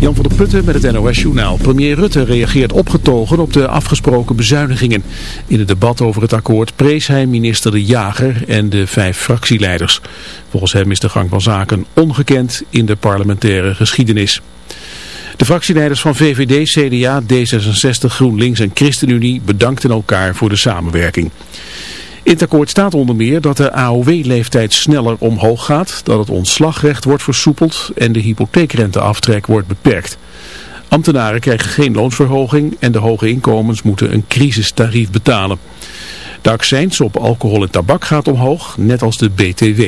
Jan van der Putten met het NOS-journaal. Premier Rutte reageert opgetogen op de afgesproken bezuinigingen. In het debat over het akkoord prees hij minister De Jager en de vijf fractieleiders. Volgens hem is de gang van zaken ongekend in de parlementaire geschiedenis. De fractieleiders van VVD, CDA, D66, GroenLinks en ChristenUnie bedankten elkaar voor de samenwerking. In het akkoord staat onder meer dat de AOW-leeftijd sneller omhoog gaat, dat het ontslagrecht wordt versoepeld en de hypotheekrenteaftrek wordt beperkt. Ambtenaren krijgen geen loonsverhoging en de hoge inkomens moeten een crisistarief betalen. De accijns op alcohol en tabak gaat omhoog, net als de BTW.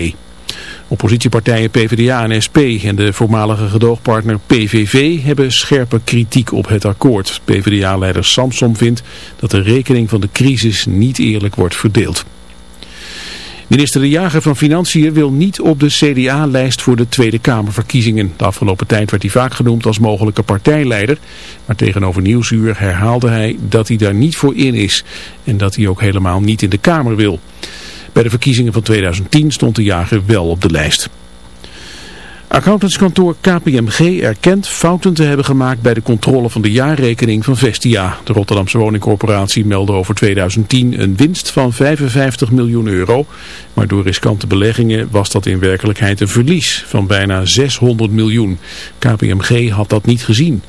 Oppositiepartijen PvdA en SP en de voormalige gedoogpartner PVV hebben scherpe kritiek op het akkoord. PvdA-leider Samson vindt dat de rekening van de crisis niet eerlijk wordt verdeeld. Minister De Jager van Financiën wil niet op de CDA-lijst voor de Tweede Kamerverkiezingen. De afgelopen tijd werd hij vaak genoemd als mogelijke partijleider. Maar tegenover Nieuwsuur herhaalde hij dat hij daar niet voor in is. En dat hij ook helemaal niet in de Kamer wil. Bij de verkiezingen van 2010 stond de jager wel op de lijst. Accountantskantoor KPMG erkent fouten te hebben gemaakt bij de controle van de jaarrekening van Vestia. De Rotterdamse woningcorporatie meldde over 2010 een winst van 55 miljoen euro. Maar door riskante beleggingen was dat in werkelijkheid een verlies van bijna 600 miljoen. KPMG had dat niet gezien.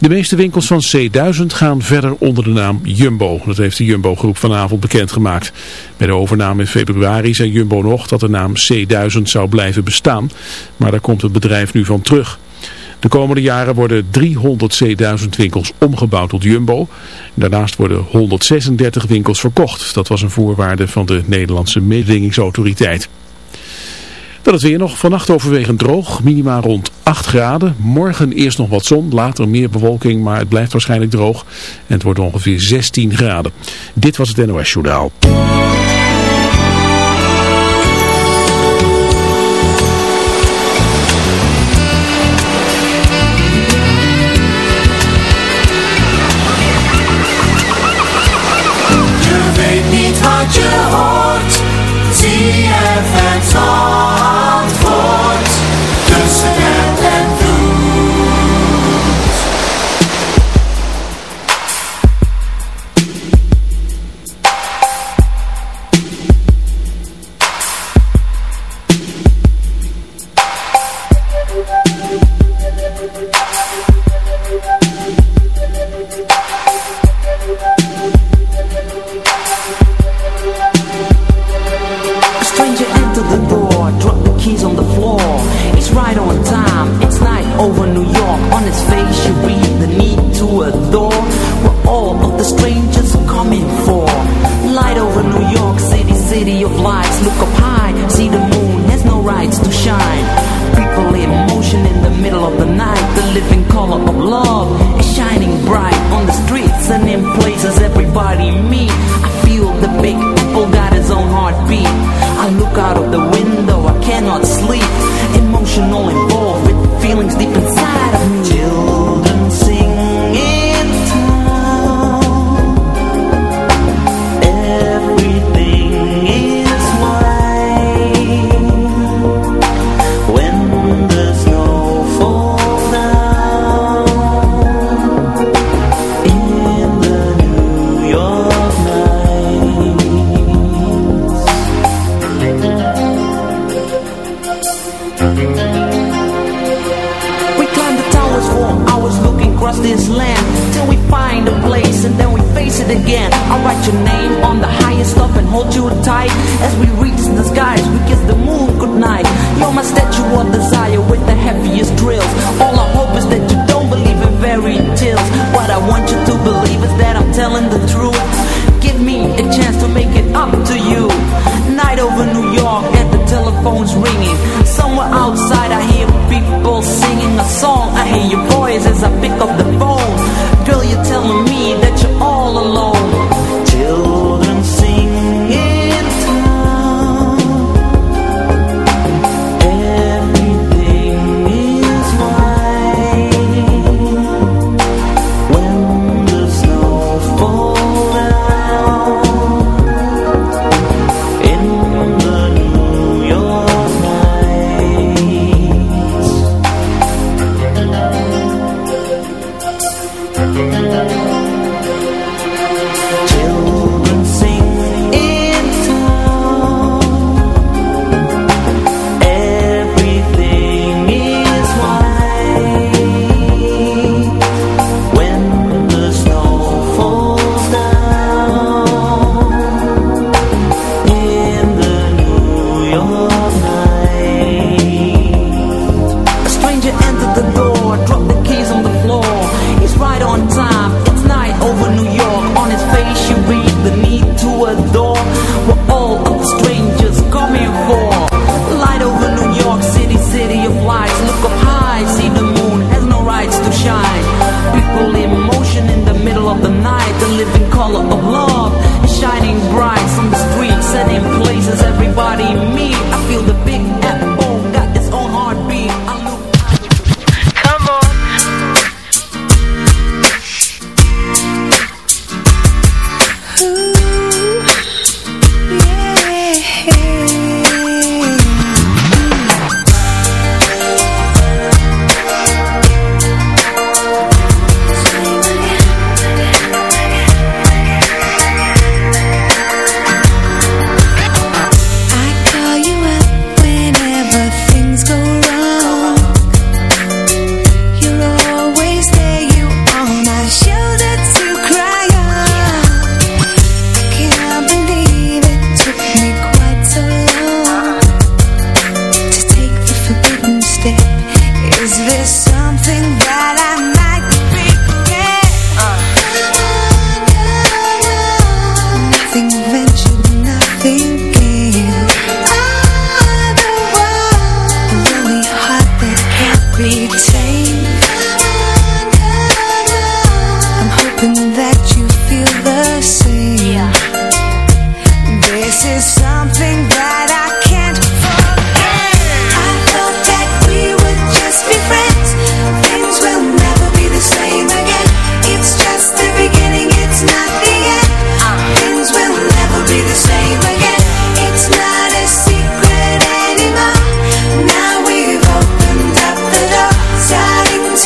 De meeste winkels van C1000 gaan verder onder de naam Jumbo. Dat heeft de Jumbo-groep vanavond bekendgemaakt. Bij de overname in februari zei Jumbo nog dat de naam C1000 zou blijven bestaan. Maar daar komt het bedrijf nu van terug. De komende jaren worden 300 C1000 winkels omgebouwd tot Jumbo. Daarnaast worden 136 winkels verkocht. Dat was een voorwaarde van de Nederlandse mededingingsautoriteit. Dan het weer nog vannacht overwegend droog, minima rond 8 graden. Morgen eerst nog wat zon, later meer bewolking, maar het blijft waarschijnlijk droog. En het wordt ongeveer 16 graden. Dit was het NOS Journaal.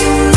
Walks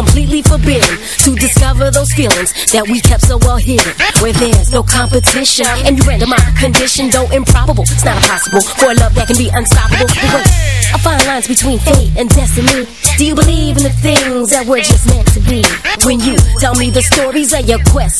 completely forbidden to discover those feelings that we kept so well hidden. Where there's no competition. And you render my condition, though improbable. It's not impossible for a love that can be unstoppable. But wait, I find lines between fate and destiny. Do you believe in the things that we're just meant to be? When you tell me the stories of your quest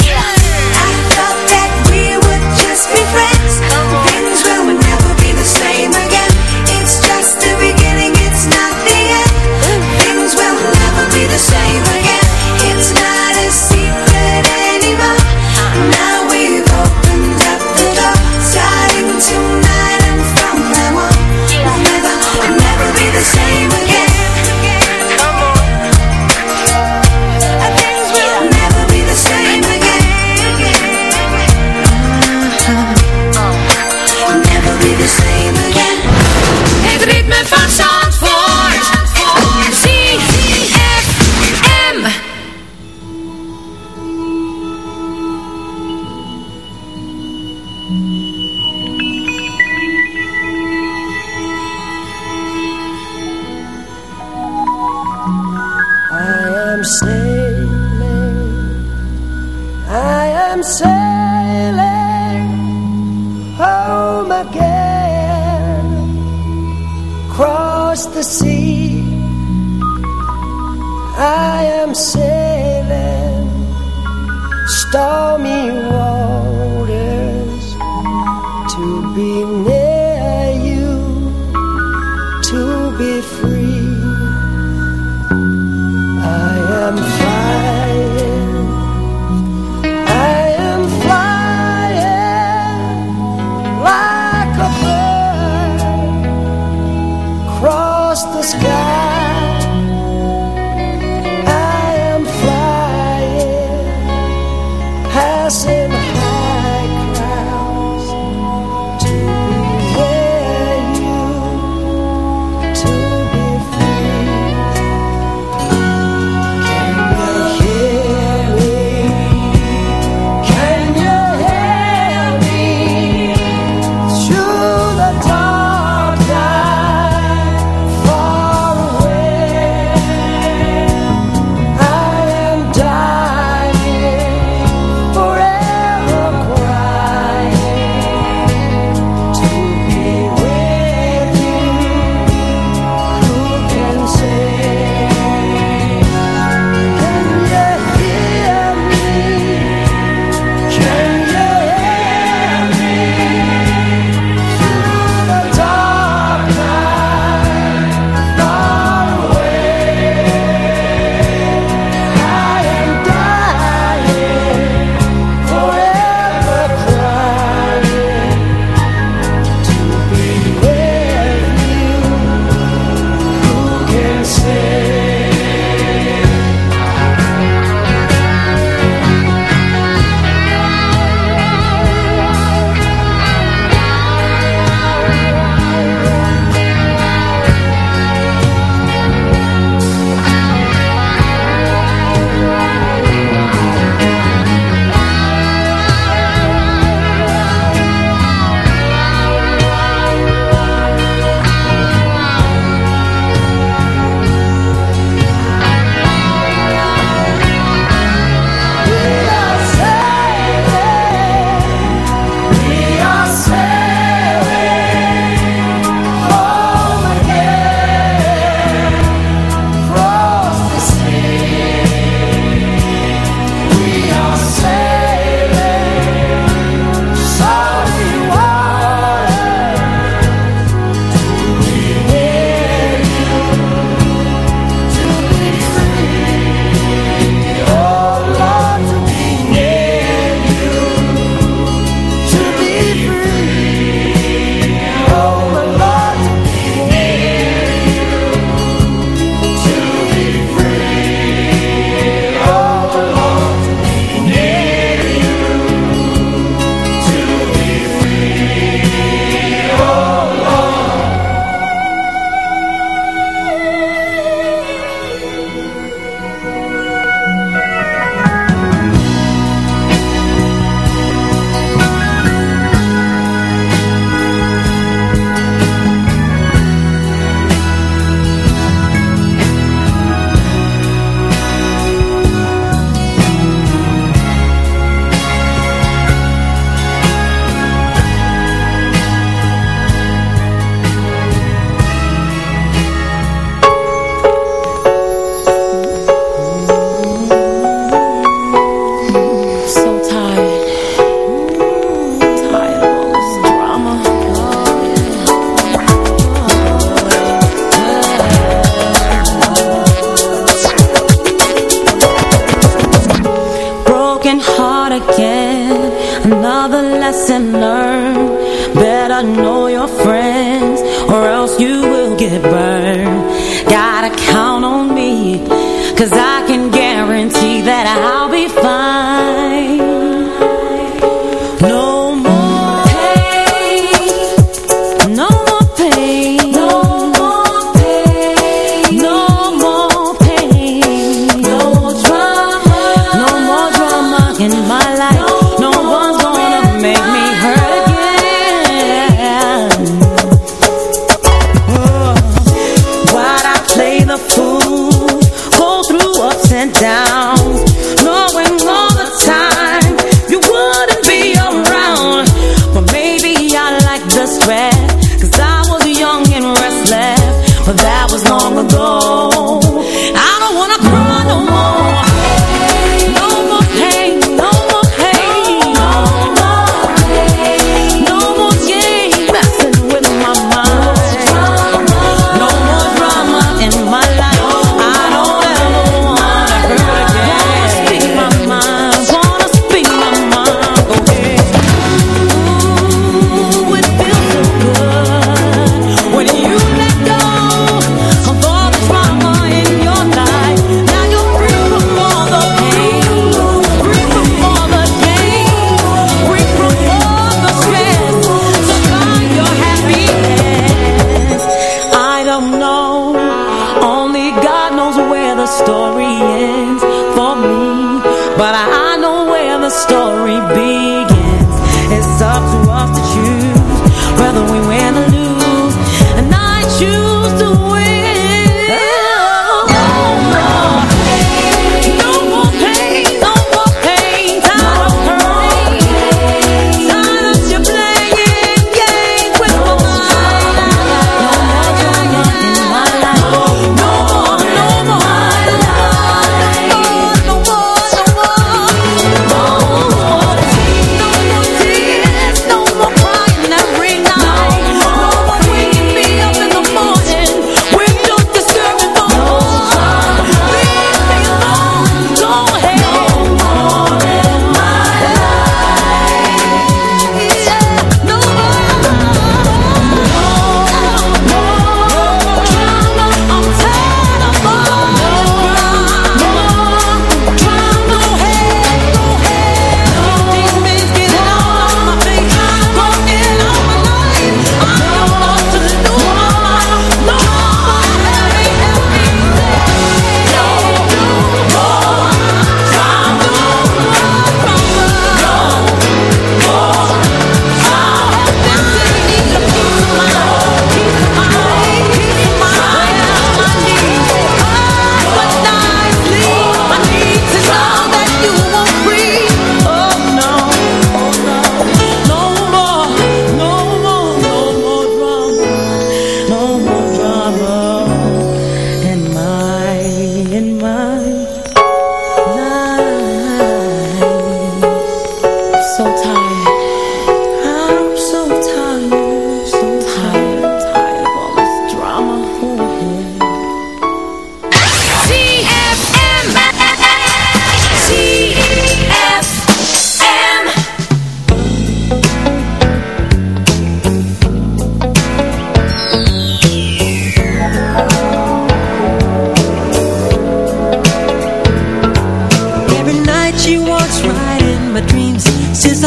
Cause I can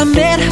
I met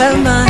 felt my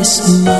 Isso.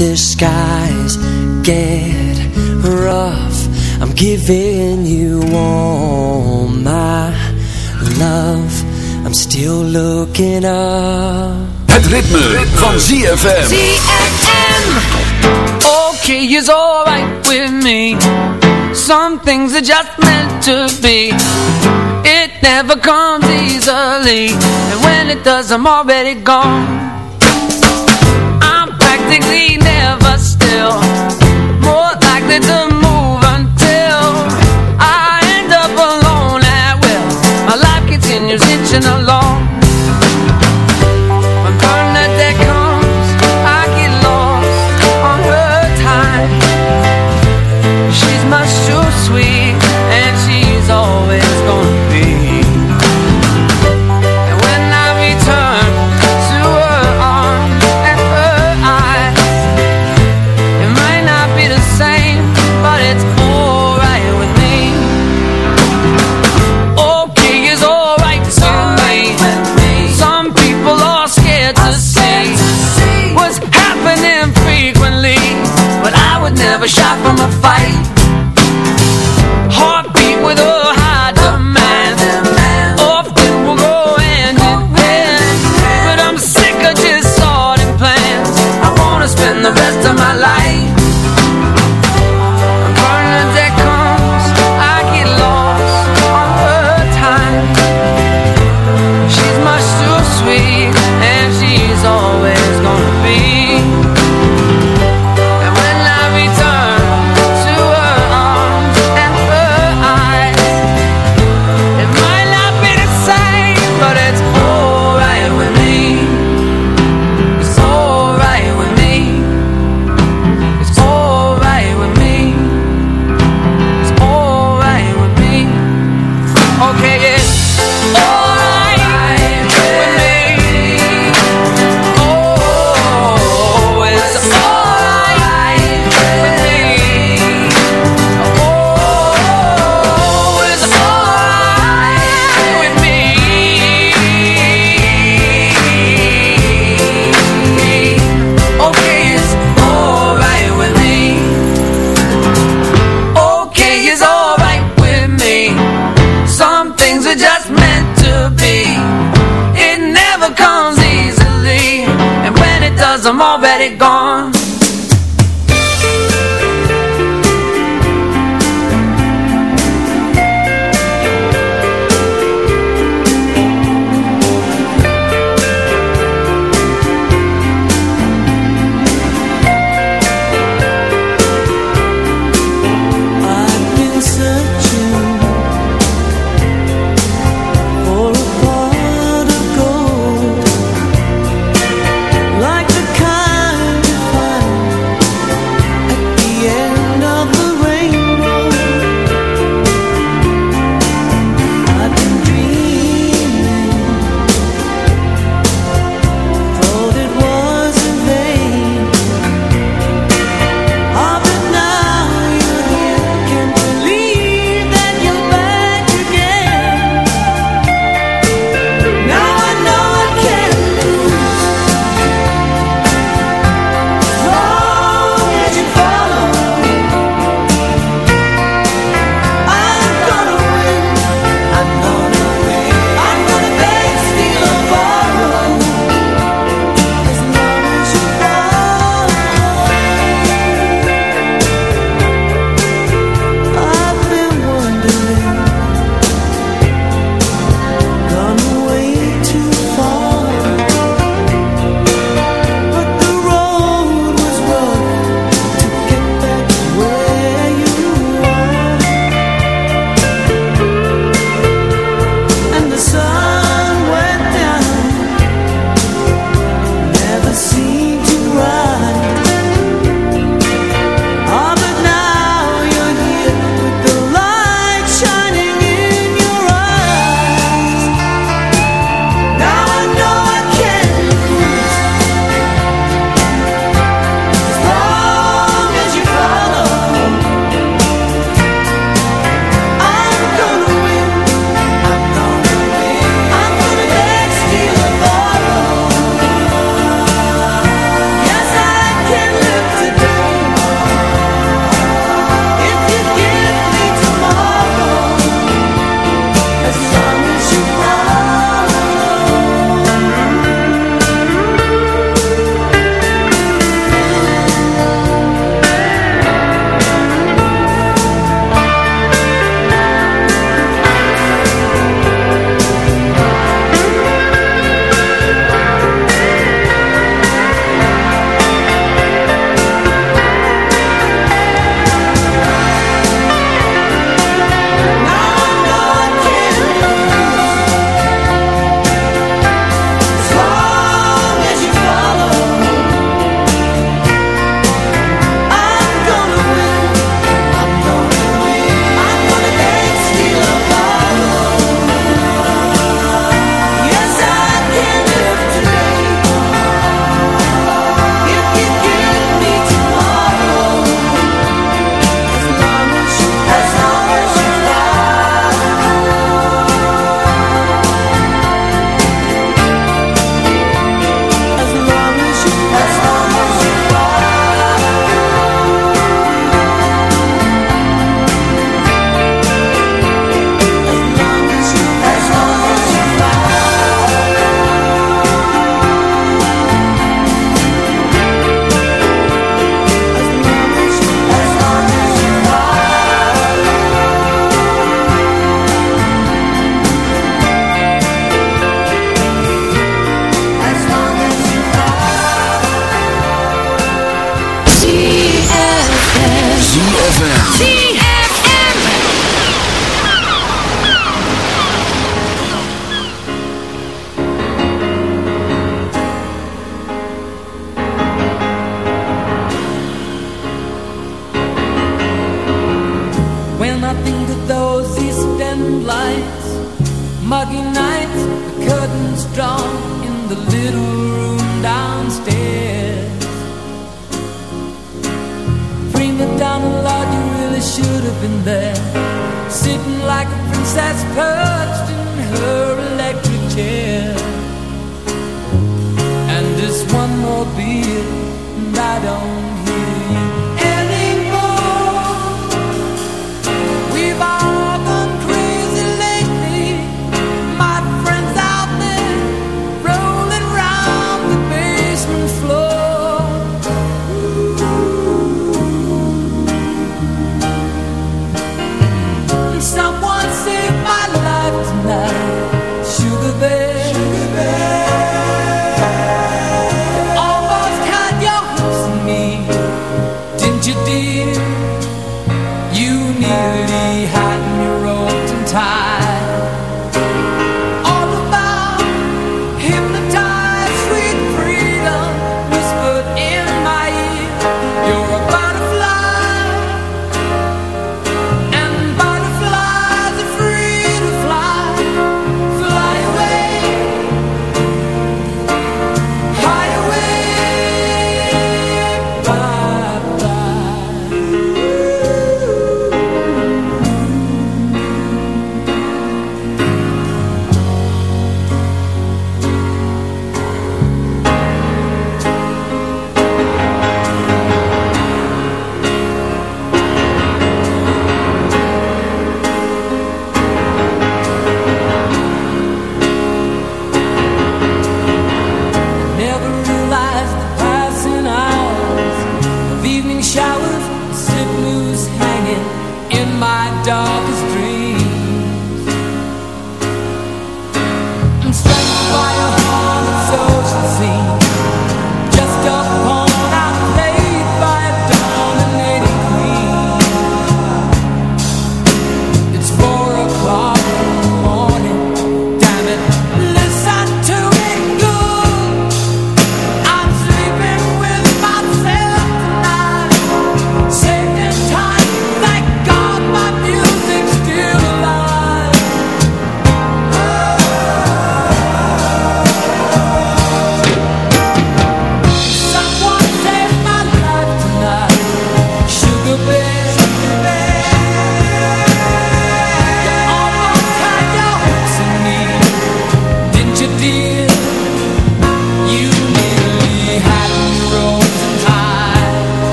the skies get rough I'm giving you all my love I'm still looking up Het ritme, van ZFM. ZFM. Okay, is alright with me. Some things are just meant to be. It never comes easily. And when it does, I'm already gone. Never still. More likely to move until I end up alone at will. My life continues inching along.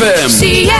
ZFM.